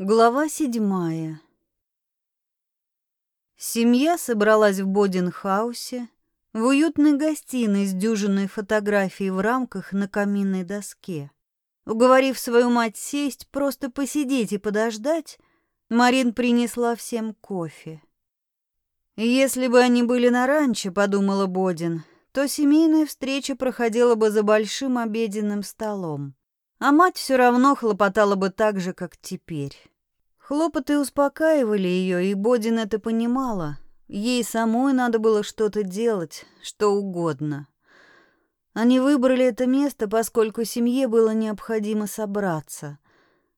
Глава седьмая. Семья собралась в Боденхаусе, в уютной гостиной с дюжиной фотографий в рамках на каминной доске. Уговорив свою мать сесть, просто посидеть и подождать, Марин принесла всем кофе. Если бы они были на ранчо, подумала Бодин, то семейная встреча проходила бы за большим обеденным столом. А мать все равно хлопотала бы так же, как теперь. Хлопоты успокаивали ее, и Бодин это понимала. Ей самой надо было что-то делать, что угодно. Они выбрали это место, поскольку семье было необходимо собраться.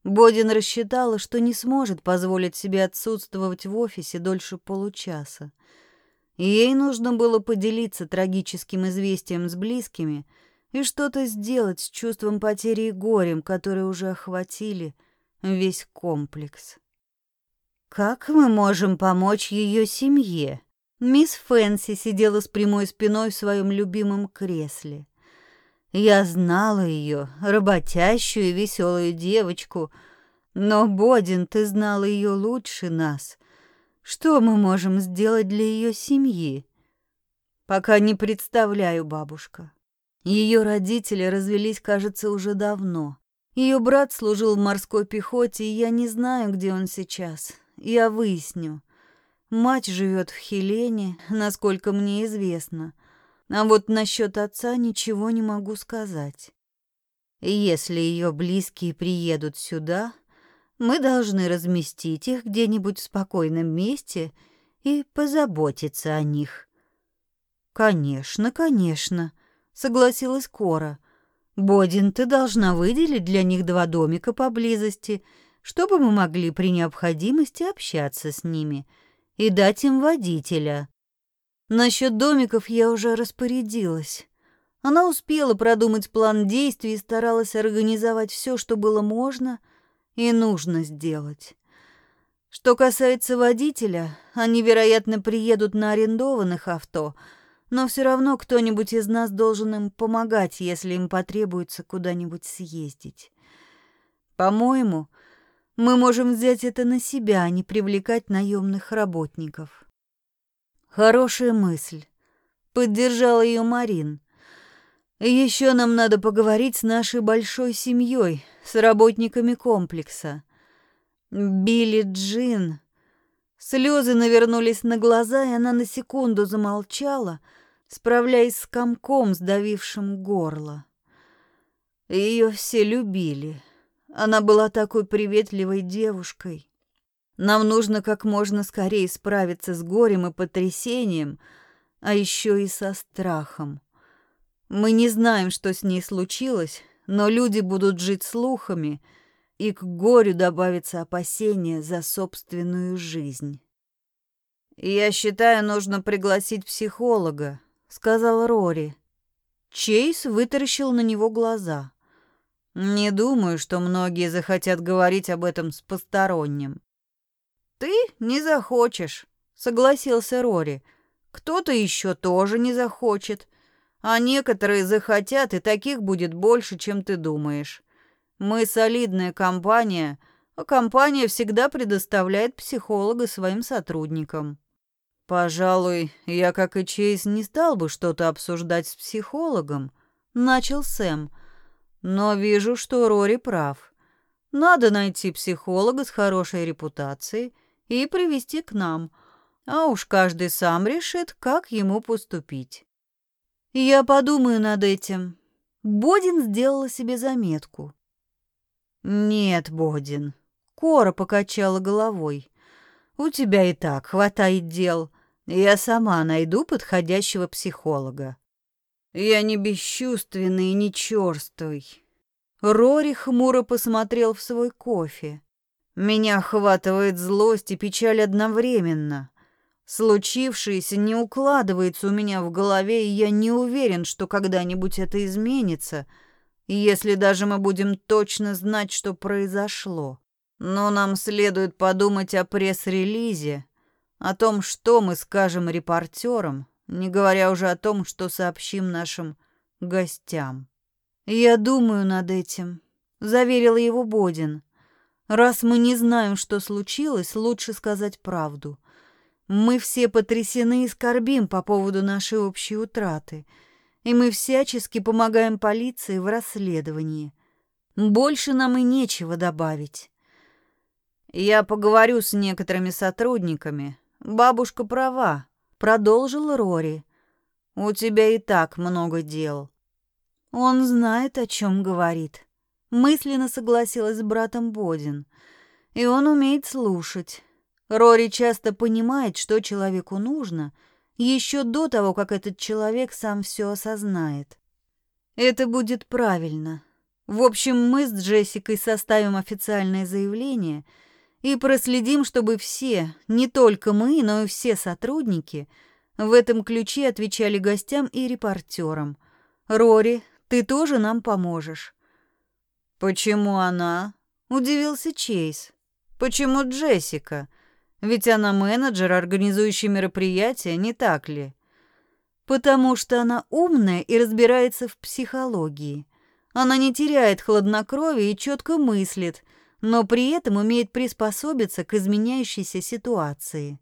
Бодин рассчитала, что не сможет позволить себе отсутствовать в офисе дольше получаса. Ей нужно было поделиться трагическим известием с близкими — и что-то сделать с чувством потери и горем, которые уже охватили весь комплекс. Как мы можем помочь ее семье? Мисс Фэнси сидела с прямой спиной в своем любимом кресле. Я знала ее, работящую и веселую девочку, но, Бодин, ты знала ее лучше нас. Что мы можем сделать для ее семьи? Пока не представляю, бабушка. Ее родители развелись, кажется, уже давно. Ее брат служил в морской пехоте, и я не знаю, где он сейчас. Я выясню. Мать живет в Хелене, насколько мне известно. А вот насчет отца ничего не могу сказать. Если ее близкие приедут сюда, мы должны разместить их где-нибудь в спокойном месте и позаботиться о них. Конечно, конечно согласилась Кора. Бодин, ты должна выделить для них два домика поблизости, чтобы мы могли при необходимости общаться с ними и дать им водителя. Насчет домиков я уже распорядилась. Она успела продумать план действий и старалась организовать все, что было можно и нужно сделать. Что касается водителя, они, вероятно, приедут на арендованных авто — но все равно кто-нибудь из нас должен им помогать, если им потребуется куда-нибудь съездить. По-моему, мы можем взять это на себя, а не привлекать наемных работников. Хорошая мысль. Поддержала ее Марин. Еще нам надо поговорить с нашей большой семьей, с работниками комплекса. Билли Джин. Слезы навернулись на глаза, и она на секунду замолчала — справляясь с комком, сдавившим горло. Ее все любили. Она была такой приветливой девушкой. Нам нужно как можно скорее справиться с горем и потрясением, а еще и со страхом. Мы не знаем, что с ней случилось, но люди будут жить слухами, и к горю добавится опасение за собственную жизнь. Я считаю, нужно пригласить психолога, сказал Рори. Чейз вытаращил на него глаза. Не думаю, что многие захотят говорить об этом с посторонним. Ты не захочешь, согласился Рори. Кто-то еще тоже не захочет, а некоторые захотят, и таких будет больше, чем ты думаешь. Мы солидная компания, а компания всегда предоставляет психолога своим сотрудникам. «Пожалуй, я, как и Чейз, не стал бы что-то обсуждать с психологом», — начал Сэм. «Но вижу, что Рори прав. Надо найти психолога с хорошей репутацией и привести к нам, а уж каждый сам решит, как ему поступить». «Я подумаю над этим». Бодин сделала себе заметку. «Нет, Бодин», — Кора покачала головой. «У тебя и так хватает дел». Я сама найду подходящего психолога. Я не бесчувственный и не черствый. Рори хмуро посмотрел в свой кофе. Меня охватывает злость и печаль одновременно. Случившееся не укладывается у меня в голове, и я не уверен, что когда-нибудь это изменится, если даже мы будем точно знать, что произошло. Но нам следует подумать о пресс-релизе, о том, что мы скажем репортерам, не говоря уже о том, что сообщим нашим гостям. «Я думаю над этим», — заверил его Бодин. Раз мы не знаем, что случилось, лучше сказать правду. Мы все потрясены и скорбим по поводу нашей общей утраты, и мы всячески помогаем полиции в расследовании. Больше нам и нечего добавить. Я поговорю с некоторыми сотрудниками. Бабушка права, продолжил Рори. У тебя и так много дел. Он знает, о чем говорит. Мысленно согласилась с братом Бодин. И он умеет слушать. Рори часто понимает, что человеку нужно, еще до того, как этот человек сам все осознает. Это будет правильно. В общем, мы с Джессикой составим официальное заявление и проследим, чтобы все, не только мы, но и все сотрудники, в этом ключе отвечали гостям и репортерам. Рори, ты тоже нам поможешь. «Почему она?» — удивился Чейз. «Почему Джессика? Ведь она менеджер, организующий мероприятия, не так ли?» «Потому что она умная и разбирается в психологии. Она не теряет хладнокровия и четко мыслит, но при этом умеет приспособиться к изменяющейся ситуации».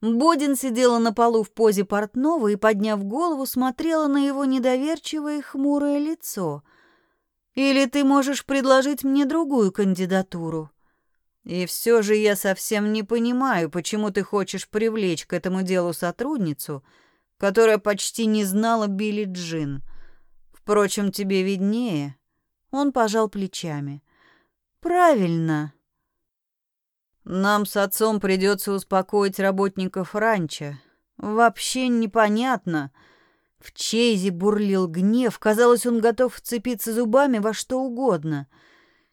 Бодин сидела на полу в позе портного и, подняв голову, смотрела на его недоверчивое хмурое лицо — или ты можешь предложить мне другую кандидатуру? И все же я совсем не понимаю, почему ты хочешь привлечь к этому делу сотрудницу, которая почти не знала Билли Джин. Впрочем, тебе виднее. Он пожал плечами. Правильно. Нам с отцом придется успокоить работников ранчо. Вообще непонятно, в Чейзе бурлил гнев, казалось, он готов вцепиться зубами во что угодно.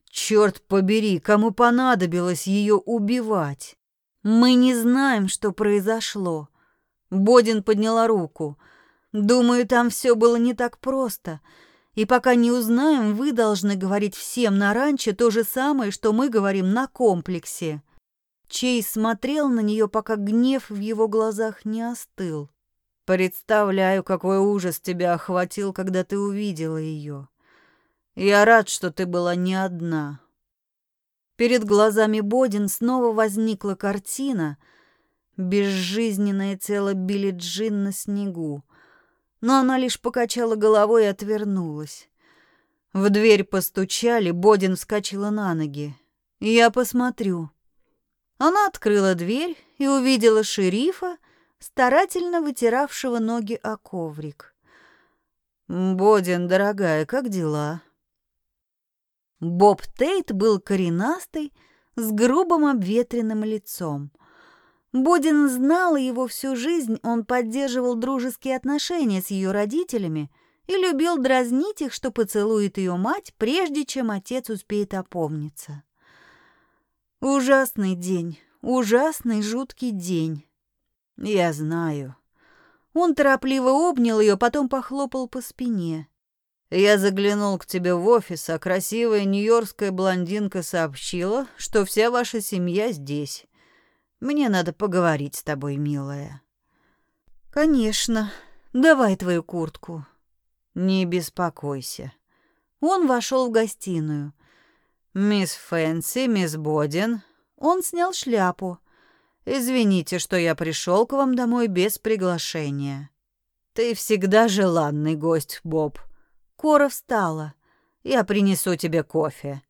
Черт побери, кому понадобилось ее убивать? Мы не знаем, что произошло. Бодин подняла руку. Думаю, там все было не так просто. И пока не узнаем, вы должны говорить всем на ранчо то же самое, что мы говорим на комплексе. Чейз смотрел на нее, пока гнев в его глазах не остыл. Представляю, какой ужас тебя охватил, когда ты увидела ее. Я рад, что ты была не одна. Перед глазами Бодин снова возникла картина безжизненное тело Билли Джин на снегу, но она лишь покачала головой и отвернулась. В дверь постучали, Бодин вскочила на ноги. «Я посмотрю». Она открыла дверь и увидела шерифа, старательно вытиравшего ноги о коврик. «Бодин, дорогая, как дела?» Боб Тейт был коренастый, с грубым обветренным лицом. Бодин знал его всю жизнь, он поддерживал дружеские отношения с ее родителями и любил дразнить их, что поцелует ее мать, прежде чем отец успеет опомниться. Ужасный день, ужасный жуткий день. «Я знаю». Он торопливо обнял ее, потом похлопал по спине. «Я заглянул к тебе в офис, а красивая нью-йоркская блондинка сообщила, что вся ваша семья здесь. Мне надо поговорить с тобой, милая». «Конечно. Давай твою куртку». «Не беспокойся». Он вошел в гостиную. «Мисс Фэнси, мисс Бодин». Он снял шляпу. Извините, что я пришел к вам домой без приглашения. Ты всегда желанный гость, Боб. Кора встала. Я принесу тебе кофе.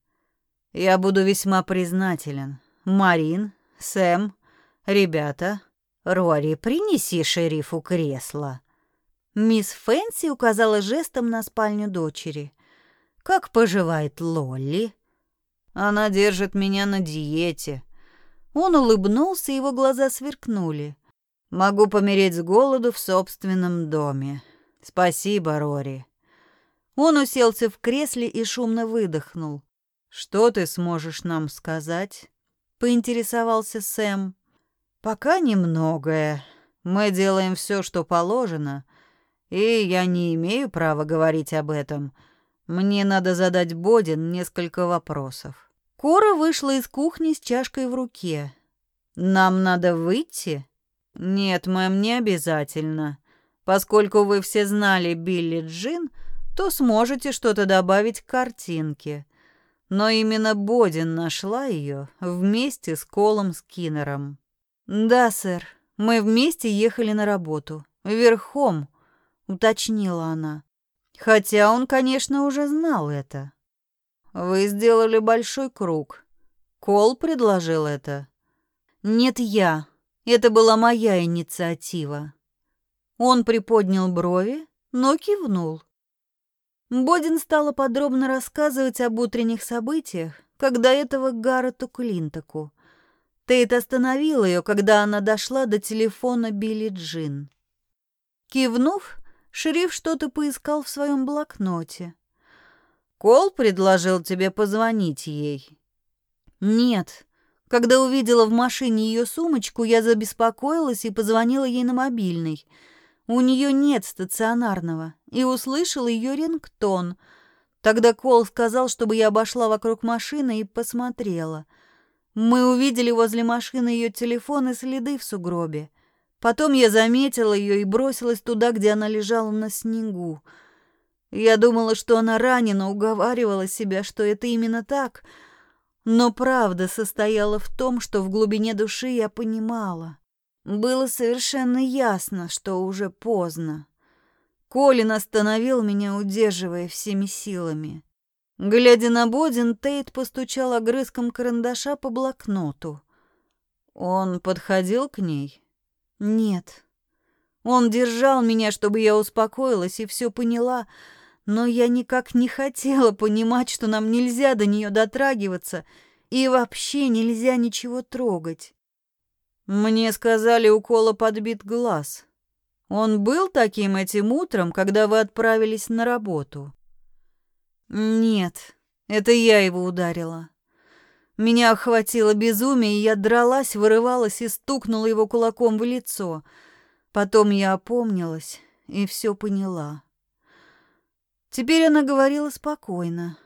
Я буду весьма признателен. Марин, Сэм, ребята, Рори, принеси шерифу кресло. Мисс Фэнси указала жестом на спальню дочери. Как поживает Лолли? Она держит меня на диете. Он улыбнулся, его глаза сверкнули. «Могу помереть с голоду в собственном доме. Спасибо, Рори». Он уселся в кресле и шумно выдохнул. «Что ты сможешь нам сказать?» — поинтересовался Сэм. «Пока немногое. Мы делаем все, что положено, и я не имею права говорить об этом. Мне надо задать Бодин несколько вопросов». Кора вышла из кухни с чашкой в руке. «Нам надо выйти?» «Нет, мэм, не обязательно. Поскольку вы все знали Билли Джин, то сможете что-то добавить к картинке. Но именно Бодин нашла ее вместе с Колом Скиннером. «Да, сэр, мы вместе ехали на работу. Верхом», — уточнила она. Хотя он, конечно, уже знал это. «Вы сделали большой круг. Кол предложил это?» «Нет, я. Это была моя инициатива». Он приподнял брови, но кивнул. Бодин стала подробно рассказывать об утренних событиях, когда этого Гаррету Клинтоку. Тейт остановил ее, когда она дошла до телефона Билли Джин. Кивнув, шериф что-то поискал в своем блокноте. «Кол предложил тебе позвонить ей?» «Нет. Когда увидела в машине ее сумочку, я забеспокоилась и позвонила ей на мобильный — у нее нет стационарного, и услышал ее рингтон. Тогда Кол сказал, чтобы я обошла вокруг машины и посмотрела. Мы увидели возле машины ее телефон и следы в сугробе. Потом я заметила ее и бросилась туда, где она лежала на снегу. Я думала, что она ранена, уговаривала себя, что это именно так. Но правда состояла в том, что в глубине души я понимала. Было совершенно ясно, что уже поздно. Колин остановил меня, удерживая всеми силами. Глядя на Бодин, Тейт постучал огрызком карандаша по блокноту. Он подходил к ней? Нет. Он держал меня, чтобы я успокоилась и все поняла, но я никак не хотела понимать, что нам нельзя до нее дотрагиваться и вообще нельзя ничего трогать. Мне сказали, у Кола подбит глаз. Он был таким этим утром, когда вы отправились на работу? Нет, это я его ударила. Меня охватило безумие, и я дралась, вырывалась и стукнула его кулаком в лицо. Потом я опомнилась и все поняла. Теперь она говорила спокойно.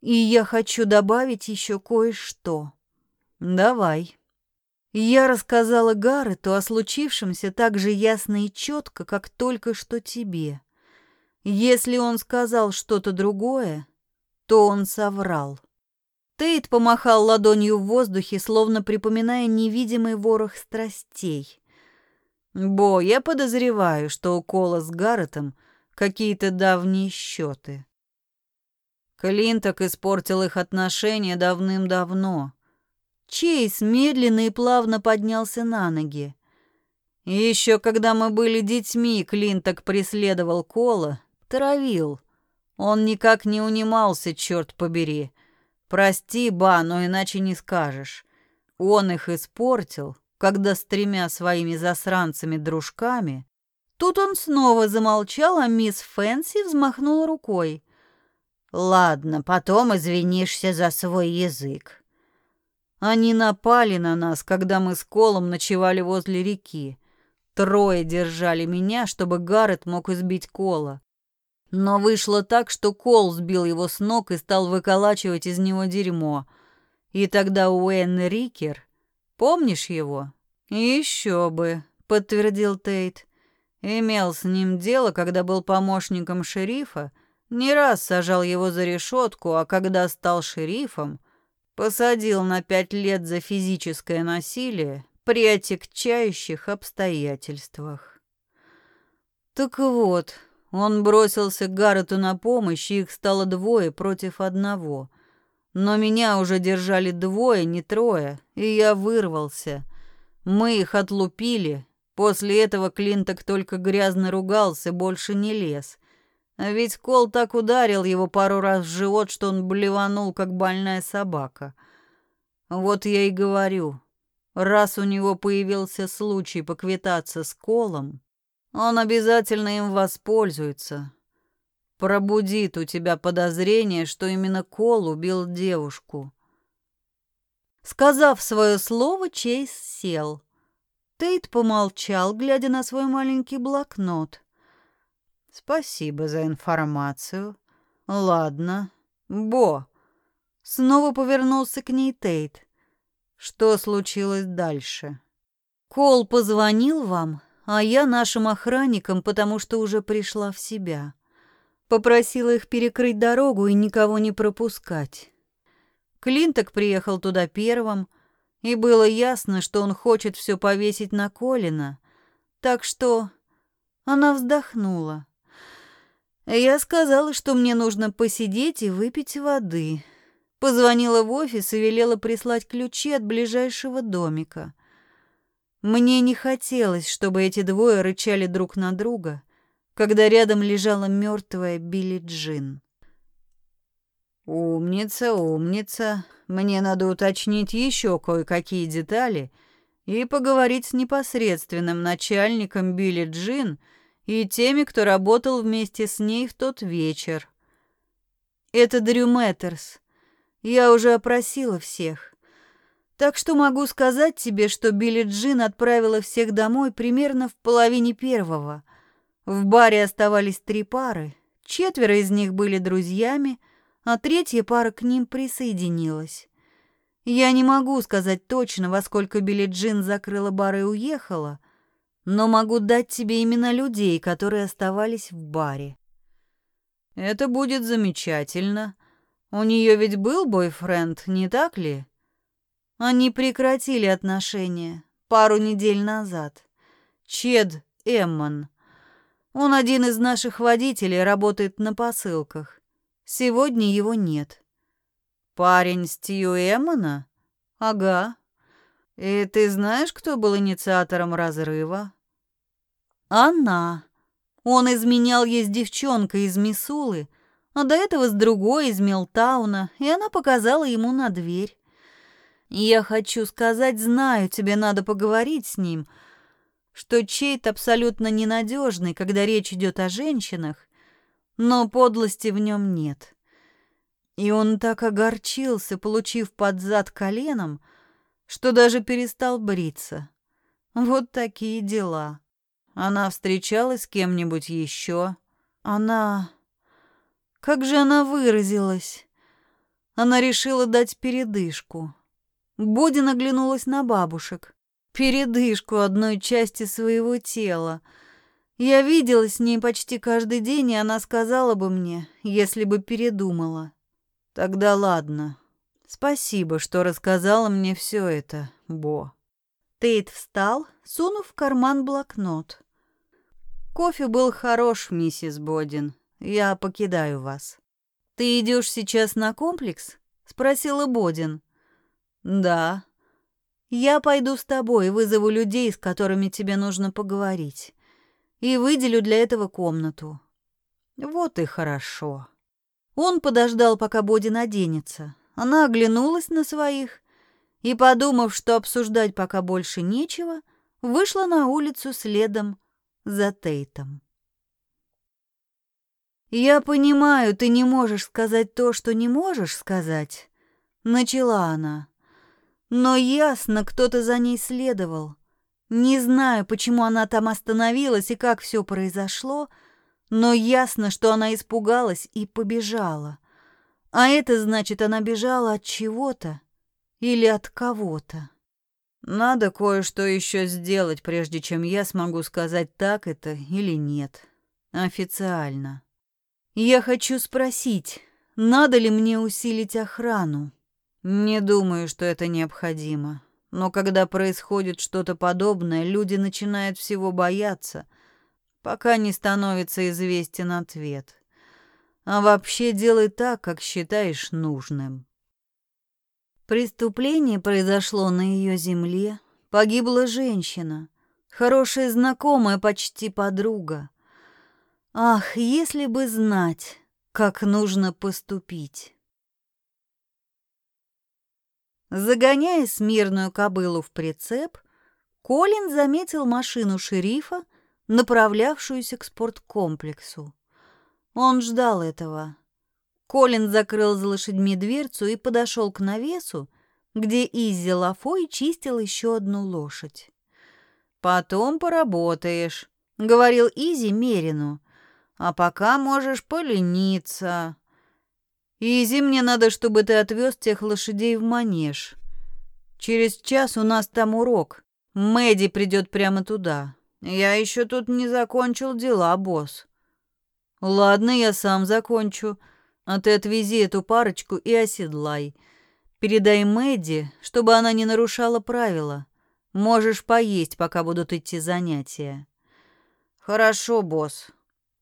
И я хочу добавить еще кое-что. Давай. Я рассказала Гаррету о случившемся так же ясно и четко, как только что тебе. Если он сказал что-то другое, то он соврал. Тейт помахал ладонью в воздухе, словно припоминая невидимый ворох страстей. «Бо, я подозреваю, что у Кола с Гарретом какие-то давние счеты. Клинток испортил их отношения давным-давно. Чейз медленно и плавно поднялся на ноги. Еще когда мы были детьми, Клинток преследовал Кола, травил. Он никак не унимался, черт побери. Прости, ба, но иначе не скажешь. Он их испортил, когда с тремя своими засранцами-дружками... Тут он снова замолчал, а мисс Фэнси взмахнула рукой. «Ладно, потом извинишься за свой язык. Они напали на нас, когда мы с Колом ночевали возле реки. Трое держали меня, чтобы Гаррет мог избить Кола. Но вышло так, что Кол сбил его с ног и стал выколачивать из него дерьмо. И тогда Уэйн Рикер... Помнишь его? Еще бы, подтвердил Тейт. Имел с ним дело, когда был помощником шерифа. Не раз сажал его за решетку, а когда стал шерифом, Посадил на пять лет за физическое насилие при отягчающих обстоятельствах. Так вот, он бросился к Гаррету на помощь, и их стало двое против одного. Но меня уже держали двое, не трое, и я вырвался. Мы их отлупили. После этого Клинток только грязно ругался, больше не лез. А ведь Кол так ударил его пару раз в живот, что он блеванул, как больная собака. Вот я и говорю, раз у него появился случай поквитаться с Колом, он обязательно им воспользуется. Пробудит у тебя подозрение, что именно Кол убил девушку. Сказав свое слово, Чейз сел. Тейт помолчал, глядя на свой маленький блокнот. Спасибо за информацию. Ладно. Бо. Снова повернулся к ней Тейт. Что случилось дальше? Кол позвонил вам, а я нашим охранникам, потому что уже пришла в себя. Попросила их перекрыть дорогу и никого не пропускать. Клинток приехал туда первым, и было ясно, что он хочет все повесить на Колина. Так что она вздохнула. Я сказала, что мне нужно посидеть и выпить воды. Позвонила в офис и велела прислать ключи от ближайшего домика. Мне не хотелось, чтобы эти двое рычали друг на друга, когда рядом лежала мертвая Билли Джин. «Умница, умница. Мне надо уточнить еще кое-какие детали и поговорить с непосредственным начальником Билли Джин и теми, кто работал вместе с ней в тот вечер. Это Дрю Мэттерс. Я уже опросила всех. Так что могу сказать тебе, что Билли Джин отправила всех домой примерно в половине первого. В баре оставались три пары. Четверо из них были друзьями, а третья пара к ним присоединилась. Я не могу сказать точно, во сколько Билли Джин закрыла бар и уехала, но могу дать тебе имена людей, которые оставались в баре. Это будет замечательно. У нее ведь был бойфренд, не так ли? Они прекратили отношения пару недель назад. Чед Эммон. Он один из наших водителей, работает на посылках. Сегодня его нет. Парень Стью Эммона? Ага. И ты знаешь, кто был инициатором разрыва? Она. Он изменял ей с девчонкой из Мисулы, а до этого с другой из Милтауна, и она показала ему на дверь. Я хочу сказать, знаю, тебе надо поговорить с ним, что Чейт абсолютно ненадежный, когда речь идет о женщинах, но подлости в нем нет. И он так огорчился, получив под зад коленом, что даже перестал бриться. Вот такие дела. Она встречалась с кем-нибудь еще? Она... Как же она выразилась? Она решила дать передышку. Бодин оглянулась на бабушек. Передышку одной части своего тела — я видела с ней почти каждый день, и она сказала бы мне, если бы передумала. Тогда ладно. Спасибо, что рассказала мне все это, Бо. Тейт встал, сунув в карман блокнот. Кофе был хорош, миссис Бодин. Я покидаю вас. Ты идешь сейчас на комплекс? спросила Бодин. Да. Я пойду с тобой вызову людей, с которыми тебе нужно поговорить и выделю для этого комнату. Вот и хорошо. Он подождал, пока Боди наденется. Она оглянулась на своих и, подумав, что обсуждать пока больше нечего, вышла на улицу следом за Тейтом. «Я понимаю, ты не можешь сказать то, что не можешь сказать», — начала она. «Но ясно, кто-то за ней следовал. Не знаю, почему она там остановилась и как все произошло, но ясно, что она испугалась и побежала. А это значит, она бежала от чего-то или от кого-то. Надо кое-что еще сделать, прежде чем я смогу сказать, так это или нет. Официально. Я хочу спросить, надо ли мне усилить охрану? Не думаю, что это необходимо. Но когда происходит что-то подобное, люди начинают всего бояться, пока не становится известен ответ. А вообще делай так, как считаешь нужным. Преступление произошло на ее земле. Погибла женщина, хорошая знакомая, почти подруга. Ах, если бы знать, как нужно поступить. Загоняя смирную кобылу в прицеп, Колин заметил машину шерифа, направлявшуюся к спорткомплексу. Он ждал этого. Колин закрыл за лошадьми дверцу и подошел к навесу, где Изи Лафой чистил еще одну лошадь. «Потом поработаешь», — говорил Изи Мерину. «А пока можешь полениться». Изи, мне надо, чтобы ты отвез тех лошадей в манеж. Через час у нас там урок. Мэдди придет прямо туда. Я еще тут не закончил дела, босс. Ладно, я сам закончу. А ты отвези эту парочку и оседлай. Передай Мэдди, чтобы она не нарушала правила. Можешь поесть, пока будут идти занятия. Хорошо, босс.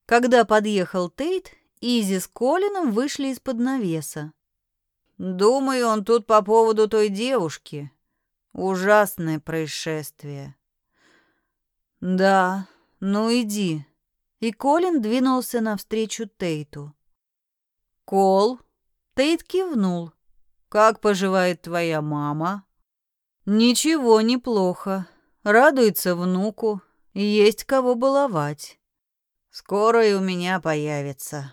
Когда подъехал Тейт, Изи с Колином вышли из-под навеса. Думаю, он тут по поводу той девушки. Ужасное происшествие. Да, ну иди. И Колин двинулся навстречу Тейту. Кол? Тейт кивнул. Как поживает твоя мама? Ничего, неплохо. Радуется внуку. Есть кого баловать. Скоро и у меня появится.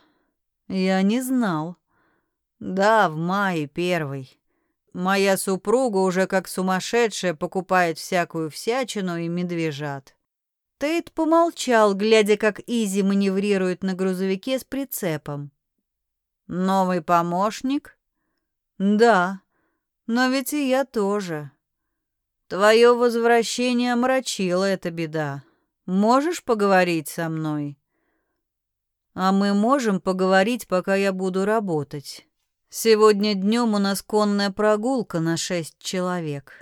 Я не знал. Да, в мае первый. Моя супруга уже как сумасшедшая покупает всякую всячину и медвежат. Тейт помолчал, глядя, как Изи маневрирует на грузовике с прицепом. Новый помощник? Да, но ведь и я тоже. Твое возвращение омрачило эта беда. Можешь поговорить со мной? А мы можем поговорить, пока я буду работать. Сегодня днем у нас конная прогулка на шесть человек.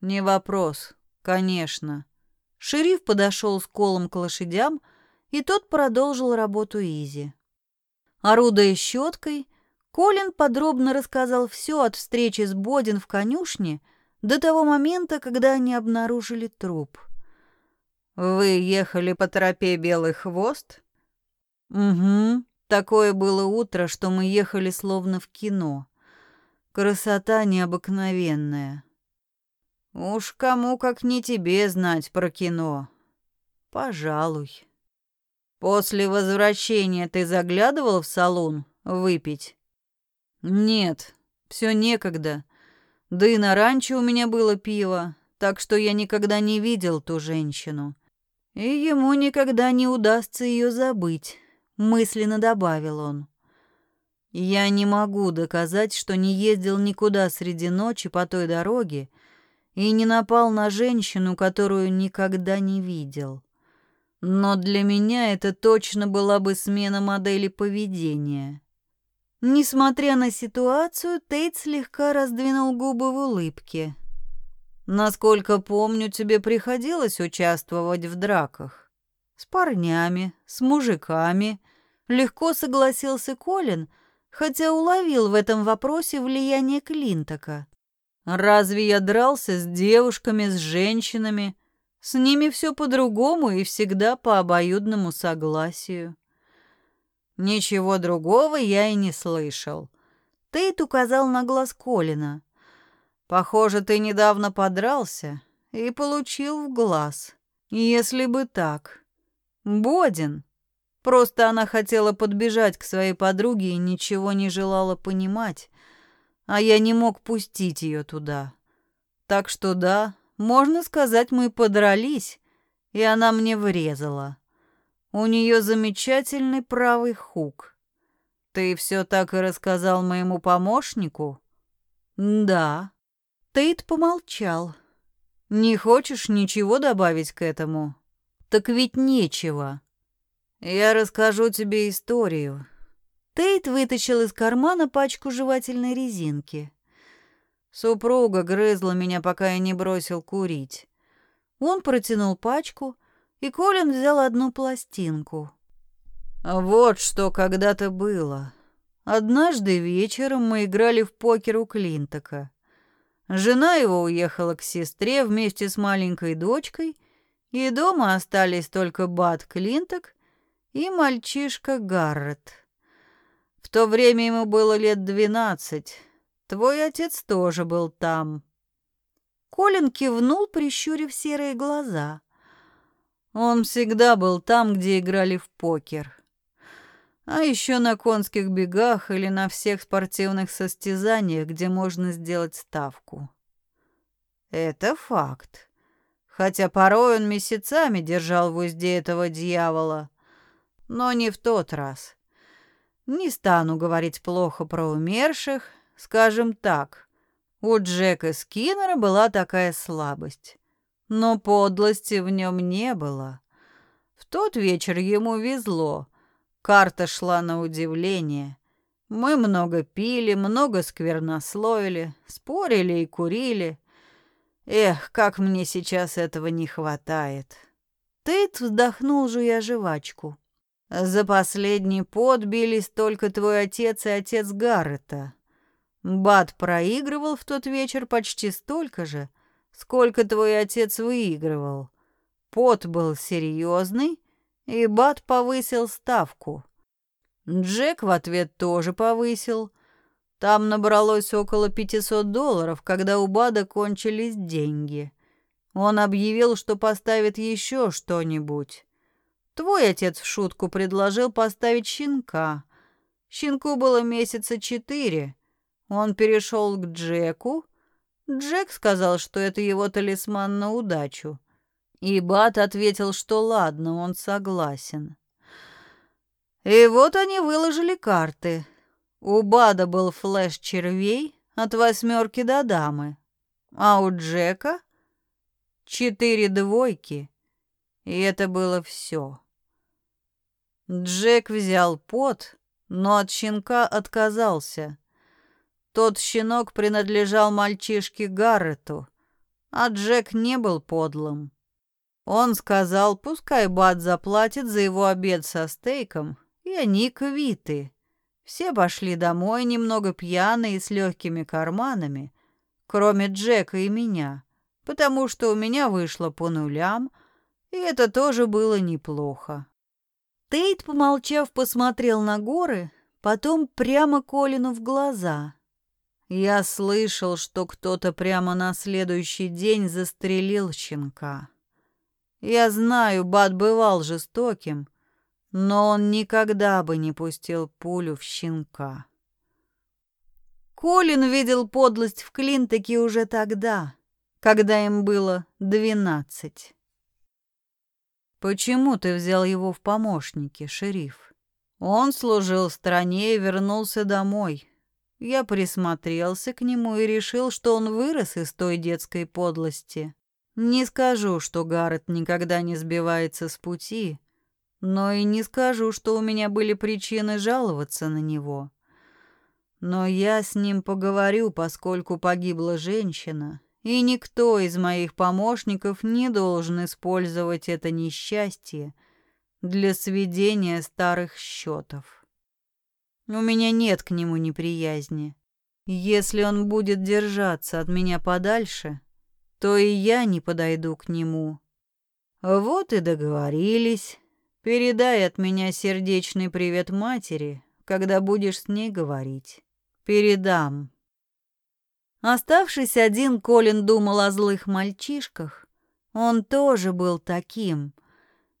Не вопрос, конечно. Шериф подошел с колом к лошадям, и тот продолжил работу Изи. Орудуя щеткой, Колин подробно рассказал все от встречи с Бодин в конюшне до того момента, когда они обнаружили труп. «Вы ехали по тропе Белый хвост?» «Угу. Такое было утро, что мы ехали словно в кино. Красота необыкновенная». «Уж кому, как не тебе, знать про кино?» «Пожалуй». «После возвращения ты заглядывал в салон выпить?» Нет, все некогда. Да и на ранчо у меня было пиво, так что я никогда не видел ту женщину. И ему никогда не удастся ее забыть, мысленно добавил он. Я не могу доказать, что не ездил никуда среди ночи по той дороге и не напал на женщину, которую никогда не видел. Но для меня это точно была бы смена модели поведения. Несмотря на ситуацию, Тейт слегка раздвинул губы в улыбке. «Насколько помню, тебе приходилось участвовать в драках. С парнями, с мужиками». Легко согласился Колин, хотя уловил в этом вопросе влияние Клинтока. «Разве я дрался с девушками, с женщинами? С ними все по-другому и всегда по обоюдному согласию». Ничего другого я и не слышал. Тейт указал на глаз Колина. Похоже, ты недавно подрался и получил в глаз. Если бы так. Бодин. Просто она хотела подбежать к своей подруге и ничего не желала понимать, а я не мог пустить ее туда. Так что да, можно сказать, мы подрались, и она мне врезала. У нее замечательный правый хук. Ты все так и рассказал моему помощнику? Да. Тейт помолчал. Не хочешь ничего добавить к этому? Так ведь нечего. Я расскажу тебе историю. Тейт вытащил из кармана пачку жевательной резинки. Супруга грызла меня, пока я не бросил курить. Он протянул пачку, и Колин взял одну пластинку. Вот что когда-то было. Однажды вечером мы играли в покер у Клинтока. Жена его уехала к сестре вместе с маленькой дочкой, и дома остались только Бат Клинток и мальчишка Гаррет. В то время ему было лет двенадцать. Твой отец тоже был там. Колин кивнул, прищурив серые глаза — он всегда был там, где играли в покер. А еще на конских бегах или на всех спортивных состязаниях, где можно сделать ставку. Это факт. Хотя порой он месяцами держал в узде этого дьявола. Но не в тот раз. Не стану говорить плохо про умерших, скажем так. У Джека Скиннера была такая слабость но подлости в нем не было. В тот вечер ему везло. Карта шла на удивление. Мы много пили, много сквернословили, спорили и курили. Эх, как мне сейчас этого не хватает. Тейт вздохнул, жуя жвачку. За последний пот бились только твой отец и отец Гаррета. Бат проигрывал в тот вечер почти столько же, сколько твой отец выигрывал. Пот был серьезный, и Бат повысил ставку. Джек в ответ тоже повысил. Там набралось около 500 долларов, когда у Бада кончились деньги. Он объявил, что поставит еще что-нибудь. Твой отец в шутку предложил поставить щенка. Щенку было месяца четыре. Он перешел к Джеку. Джек сказал, что это его талисман на удачу. И Бат ответил, что ладно, он согласен. И вот они выложили карты. У Бада был флеш червей от восьмерки до дамы, а у Джека четыре двойки, и это было все. Джек взял пот, но от щенка отказался. Тот щенок принадлежал мальчишке Гаррету, а Джек не был подлым. Он сказал, пускай Бат заплатит за его обед со стейком, и они квиты. Все пошли домой немного пьяные и с легкими карманами, кроме Джека и меня, потому что у меня вышло по нулям, и это тоже было неплохо. Тейт, помолчав, посмотрел на горы, потом прямо Колину в глаза. Я слышал, что кто-то прямо на следующий день застрелил щенка. Я знаю, Бат бывал жестоким, но он никогда бы не пустил пулю в щенка. Колин видел подлость в Клинтоке уже тогда, когда им было двенадцать. Почему ты взял его в помощники, шериф? Он служил стране и вернулся домой. Я присмотрелся к нему и решил, что он вырос из той детской подлости. Не скажу, что Гаррет никогда не сбивается с пути, но и не скажу, что у меня были причины жаловаться на него. Но я с ним поговорю, поскольку погибла женщина, и никто из моих помощников не должен использовать это несчастье для сведения старых счетов. У меня нет к нему неприязни. Если он будет держаться от меня подальше, то и я не подойду к нему. Вот и договорились. Передай от меня сердечный привет матери, когда будешь с ней говорить. Передам. Оставшись один, Колин думал о злых мальчишках. Он тоже был таким.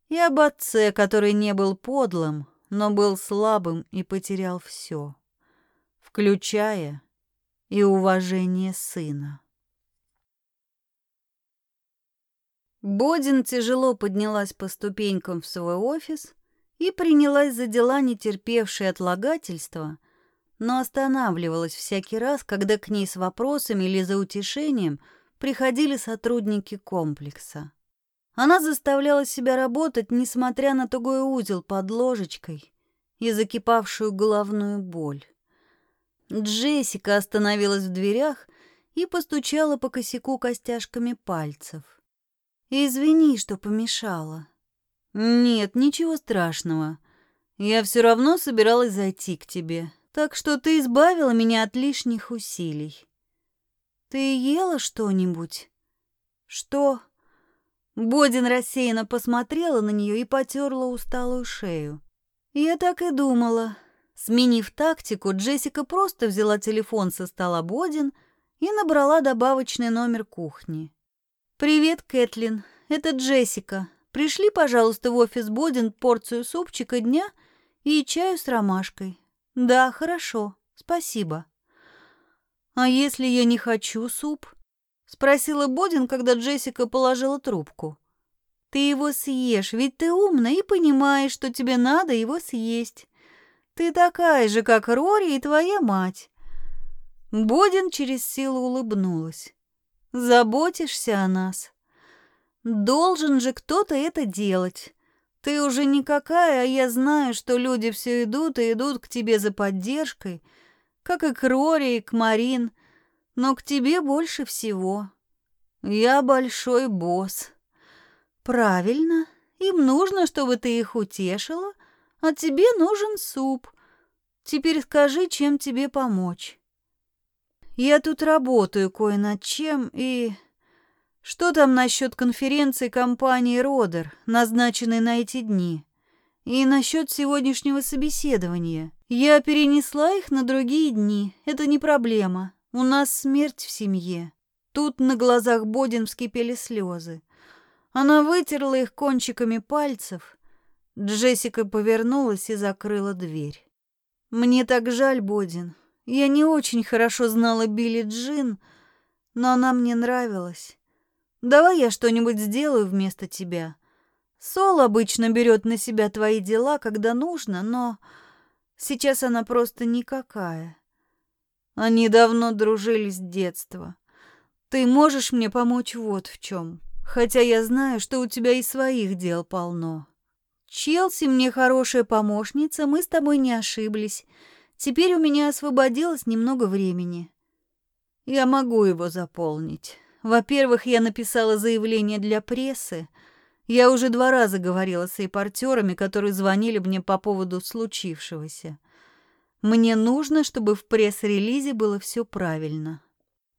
И об отце, который не был подлым, но был слабым и потерял все, включая и уважение сына. Бодин тяжело поднялась по ступенькам в свой офис и принялась за дела, не терпевшие отлагательства, но останавливалась всякий раз, когда к ней с вопросами или за утешением приходили сотрудники комплекса. Она заставляла себя работать, несмотря на тугой узел под ложечкой и закипавшую головную боль. Джессика остановилась в дверях и постучала по косяку костяшками пальцев. «Извини, что помешала». «Нет, ничего страшного. Я все равно собиралась зайти к тебе, так что ты избавила меня от лишних усилий. Ты ела что-нибудь? Что? Бодин рассеянно посмотрела на нее и потерла усталую шею. Я так и думала. Сменив тактику, Джессика просто взяла телефон со стола Бодин и набрала добавочный номер кухни. «Привет, Кэтлин. Это Джессика. Пришли, пожалуйста, в офис Бодин порцию супчика дня и чаю с ромашкой. Да, хорошо. Спасибо. А если я не хочу суп? спросила Бодин, когда Джессика положила трубку. Ты его съешь, ведь ты умная и понимаешь, что тебе надо его съесть. Ты такая же, как Рори и твоя мать. Бодин через силу улыбнулась. Заботишься о нас. Должен же кто-то это делать. Ты уже никакая, а я знаю, что люди все идут и идут к тебе за поддержкой, как и к Рори и к Марин, но к тебе больше всего. Я большой босс. Правильно, им нужно, чтобы ты их утешила, а тебе нужен суп. Теперь скажи, чем тебе помочь. Я тут работаю кое над чем и... Что там насчет конференции компании «Родер», назначенной на эти дни? И насчет сегодняшнего собеседования? Я перенесла их на другие дни. Это не проблема. У нас смерть в семье. Тут на глазах Бодин вскипели слезы. Она вытерла их кончиками пальцев. Джессика повернулась и закрыла дверь. «Мне так жаль, Бодин. Я не очень хорошо знала Билли Джин, но она мне нравилась. Давай я что-нибудь сделаю вместо тебя. Сол обычно берет на себя твои дела, когда нужно, но сейчас она просто никакая. Они давно дружили с детства. Ты можешь мне помочь вот в чем. Хотя я знаю, что у тебя и своих дел полно. Челси мне хорошая помощница, мы с тобой не ошиблись. Теперь у меня освободилось немного времени. Я могу его заполнить. Во-первых, я написала заявление для прессы. Я уже два раза говорила с репортерами, которые звонили мне по поводу случившегося. Мне нужно, чтобы в пресс-релизе было все правильно.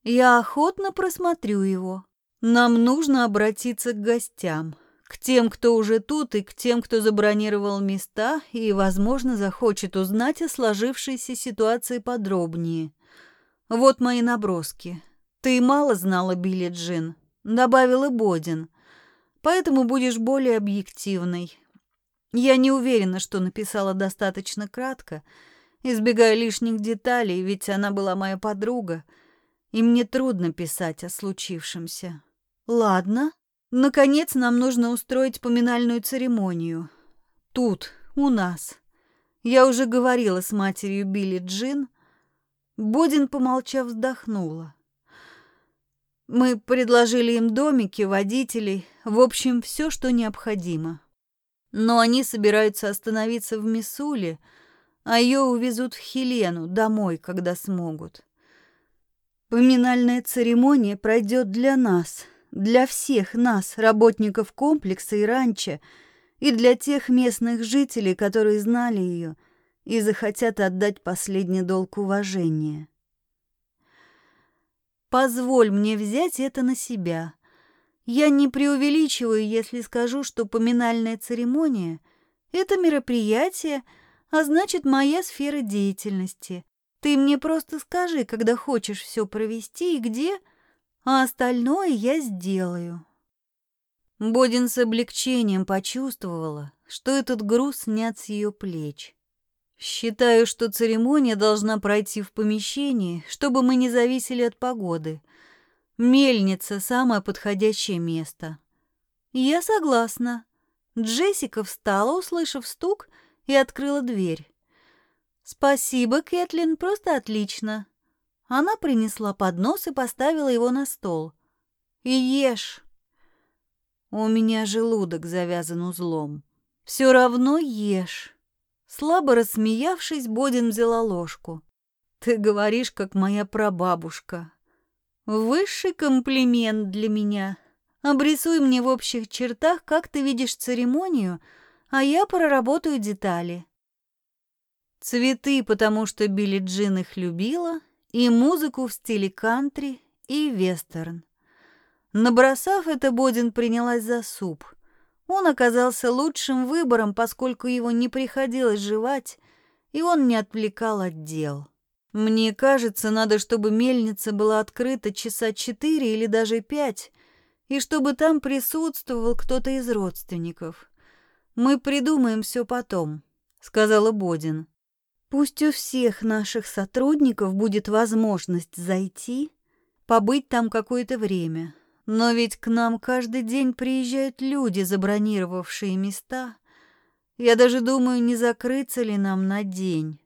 Я охотно просмотрю его. Нам нужно обратиться к гостям, к тем, кто уже тут, и к тем, кто забронировал места и, возможно, захочет узнать о сложившейся ситуации подробнее. Вот мои наброски. Ты мало знала Билли Джин, добавила Бодин, поэтому будешь более объективной. Я не уверена, что написала достаточно кратко, избегая лишних деталей, ведь она была моя подруга, и мне трудно писать о случившемся. Ладно, наконец нам нужно устроить поминальную церемонию. Тут, у нас. Я уже говорила с матерью Билли Джин. Бодин, помолчав, вздохнула. Мы предложили им домики, водителей, в общем, все, что необходимо. Но они собираются остановиться в Миссуле, а ее увезут в Хелену, домой, когда смогут. Поминальная церемония пройдет для нас, для всех нас, работников комплекса и ранчо, и для тех местных жителей, которые знали ее и захотят отдать последний долг уважения. Позволь мне взять это на себя. Я не преувеличиваю, если скажу, что поминальная церемония — это мероприятие, а значит, моя сфера деятельности. Ты мне просто скажи, когда хочешь все провести и где, а остальное я сделаю». Бодин с облегчением почувствовала, что этот груз снят с ее плеч. Считаю, что церемония должна пройти в помещении, чтобы мы не зависели от погоды. Мельница – самое подходящее место. Я согласна. Джессика встала, услышав стук, и открыла дверь. Спасибо, Кэтлин, просто отлично. Она принесла поднос и поставила его на стол. И ешь. У меня желудок завязан узлом. Все равно ешь. Слабо рассмеявшись, Бодин взяла ложку. «Ты говоришь, как моя прабабушка. Высший комплимент для меня. Обрисуй мне в общих чертах, как ты видишь церемонию, а я проработаю детали». Цветы, потому что Билли Джин их любила, и музыку в стиле кантри и вестерн. Набросав это, Бодин принялась за суп — он оказался лучшим выбором, поскольку его не приходилось жевать, и он не отвлекал от дел. Мне кажется, надо, чтобы мельница была открыта часа четыре или даже пять, и чтобы там присутствовал кто-то из родственников. Мы придумаем все потом, сказала Бодин. Пусть у всех наших сотрудников будет возможность зайти, побыть там какое-то время. Но ведь к нам каждый день приезжают люди, забронировавшие места. Я даже думаю, не закрыться ли нам на день.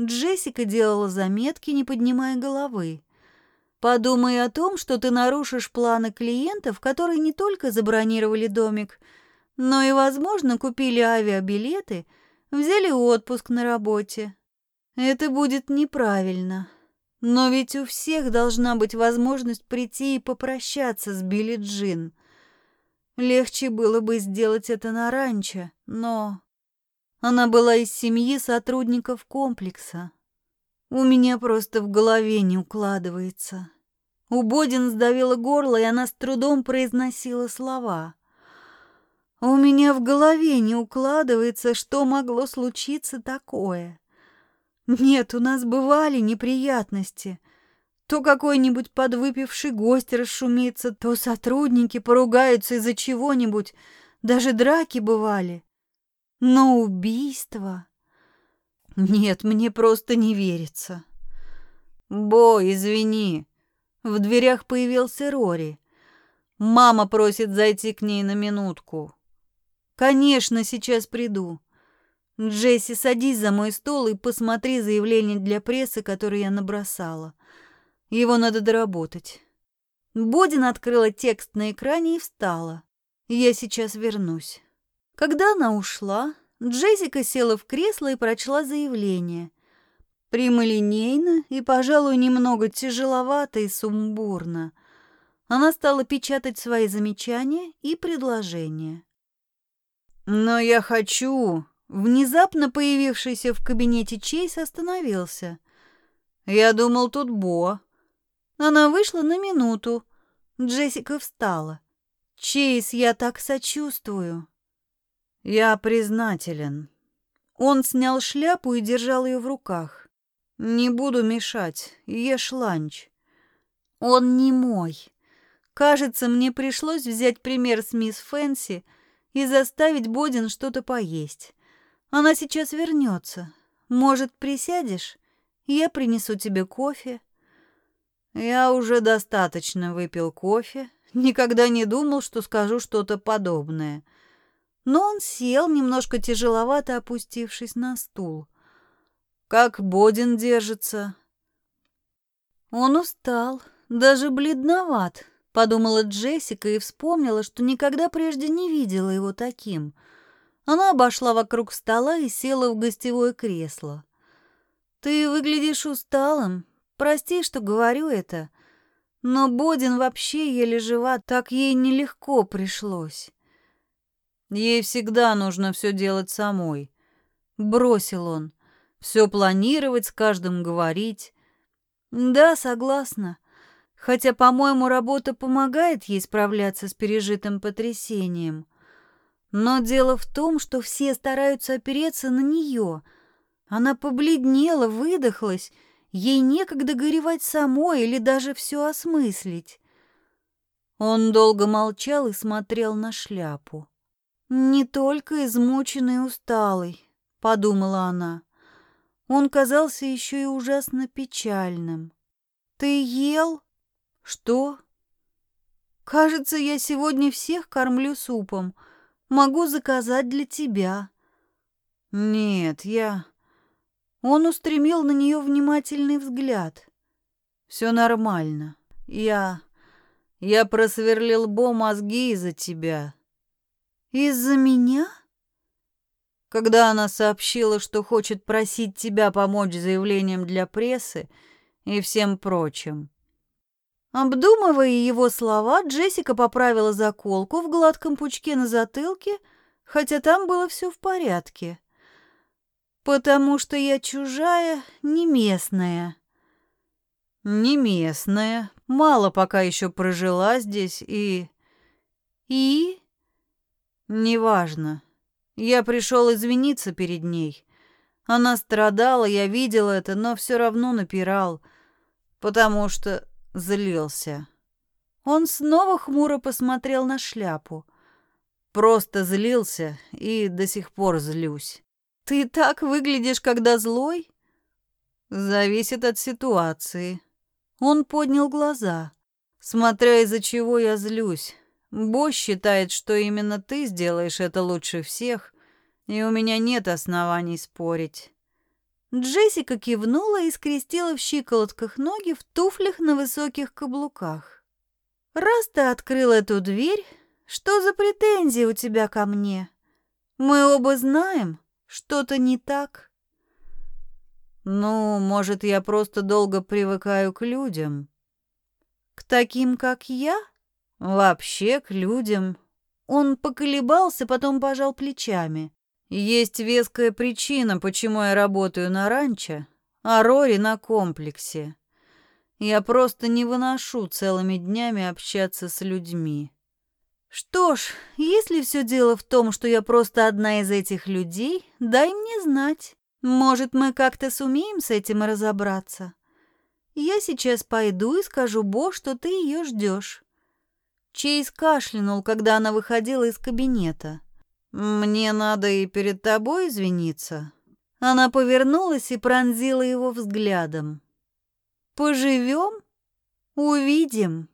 Джессика делала заметки, не поднимая головы. Подумай о том, что ты нарушишь планы клиентов, которые не только забронировали домик, но и, возможно, купили авиабилеты, взяли отпуск на работе. Это будет неправильно. Но ведь у всех должна быть возможность прийти и попрощаться с Билли Джин. Легче было бы сделать это на ранчо, но... Она была из семьи сотрудников комплекса. У меня просто в голове не укладывается. У Бодин сдавило горло, и она с трудом произносила слова. У меня в голове не укладывается, что могло случиться такое. Нет, у нас бывали неприятности. То какой-нибудь подвыпивший гость расшумится, то сотрудники поругаются из-за чего-нибудь. Даже драки бывали. Но убийство... Нет, мне просто не верится. Бо, извини. В дверях появился Рори. Мама просит зайти к ней на минутку. Конечно, сейчас приду. Джесси, садись за мой стол и посмотри заявление для прессы, которое я набросала. Его надо доработать. Бодин открыла текст на экране и встала. Я сейчас вернусь. Когда она ушла, Джессика села в кресло и прочла заявление. Прямолинейно и, пожалуй, немного тяжеловато и сумбурно. Она стала печатать свои замечания и предложения. «Но я хочу...» Внезапно появившийся в кабинете Чейз остановился. «Я думал, тут Бо». Она вышла на минуту. Джессика встала. «Чейз, я так сочувствую». «Я признателен». Он снял шляпу и держал ее в руках. «Не буду мешать. Ешь ланч». «Он не мой. Кажется, мне пришлось взять пример с мисс Фэнси — и заставить Бодин что-то поесть. Она сейчас вернется. Может, присядешь? Я принесу тебе кофе. Я уже достаточно выпил кофе. Никогда не думал, что скажу что-то подобное. Но он сел, немножко тяжеловато опустившись на стул. Как Бодин держится? Он устал, даже бледноват, Подумала Джессика и вспомнила, что никогда прежде не видела его таким. Она обошла вокруг стола и села в гостевое кресло. «Ты выглядишь усталым. Прости, что говорю это. Но Бодин вообще еле жива, так ей нелегко пришлось». «Ей всегда нужно все делать самой», — бросил он. «Все планировать, с каждым говорить». «Да, согласна. Хотя, по-моему, работа помогает ей справляться с пережитым потрясением. Но дело в том, что все стараются опереться на нее. Она побледнела, выдохлась, ей некогда горевать самой или даже все осмыслить. Он долго молчал и смотрел на шляпу. «Не только измученный и усталый», — подумала она. Он казался еще и ужасно печальным. «Ты ел?» Что? Кажется, я сегодня всех кормлю супом. Могу заказать для тебя. Нет, я... Он устремил на нее внимательный взгляд. Все нормально. Я... Я просверлил Бо мозги из-за тебя. Из-за меня? Когда она сообщила, что хочет просить тебя помочь заявлением для прессы и всем прочим. Обдумывая его слова, Джессика поправила заколку в гладком пучке на затылке, хотя там было все в порядке. «Потому что я чужая, не местная». «Не местная, мало пока еще прожила здесь и...» «И?» «Неважно. Я пришел извиниться перед ней. Она страдала, я видел это, но все равно напирал, потому что злился. Он снова хмуро посмотрел на шляпу. Просто злился и до сих пор злюсь. Ты так выглядишь, когда злой? Зависит от ситуации. Он поднял глаза. Смотря из-за чего я злюсь. Босс считает, что именно ты сделаешь это лучше всех, и у меня нет оснований спорить. Джессика кивнула и скрестила в щиколотках ноги в туфлях на высоких каблуках. «Раз ты открыл эту дверь, Что за претензии у тебя ко мне? Мы оба знаем, что-то не так. Ну, может, я просто долго привыкаю к людям. К таким, как я? Вообще к людям. Он поколебался, потом пожал плечами. Есть веская причина, почему я работаю на ранчо, а Рори на комплексе. Я просто не выношу целыми днями общаться с людьми. Что ж, если все дело в том, что я просто одна из этих людей, дай мне знать. Может, мы как-то сумеем с этим разобраться. Я сейчас пойду и скажу Бо, что ты ее ждешь. Чейз кашлянул, когда она выходила из кабинета. «Мне надо и перед тобой извиниться». Она повернулась и пронзила его взглядом. «Поживем? Увидим».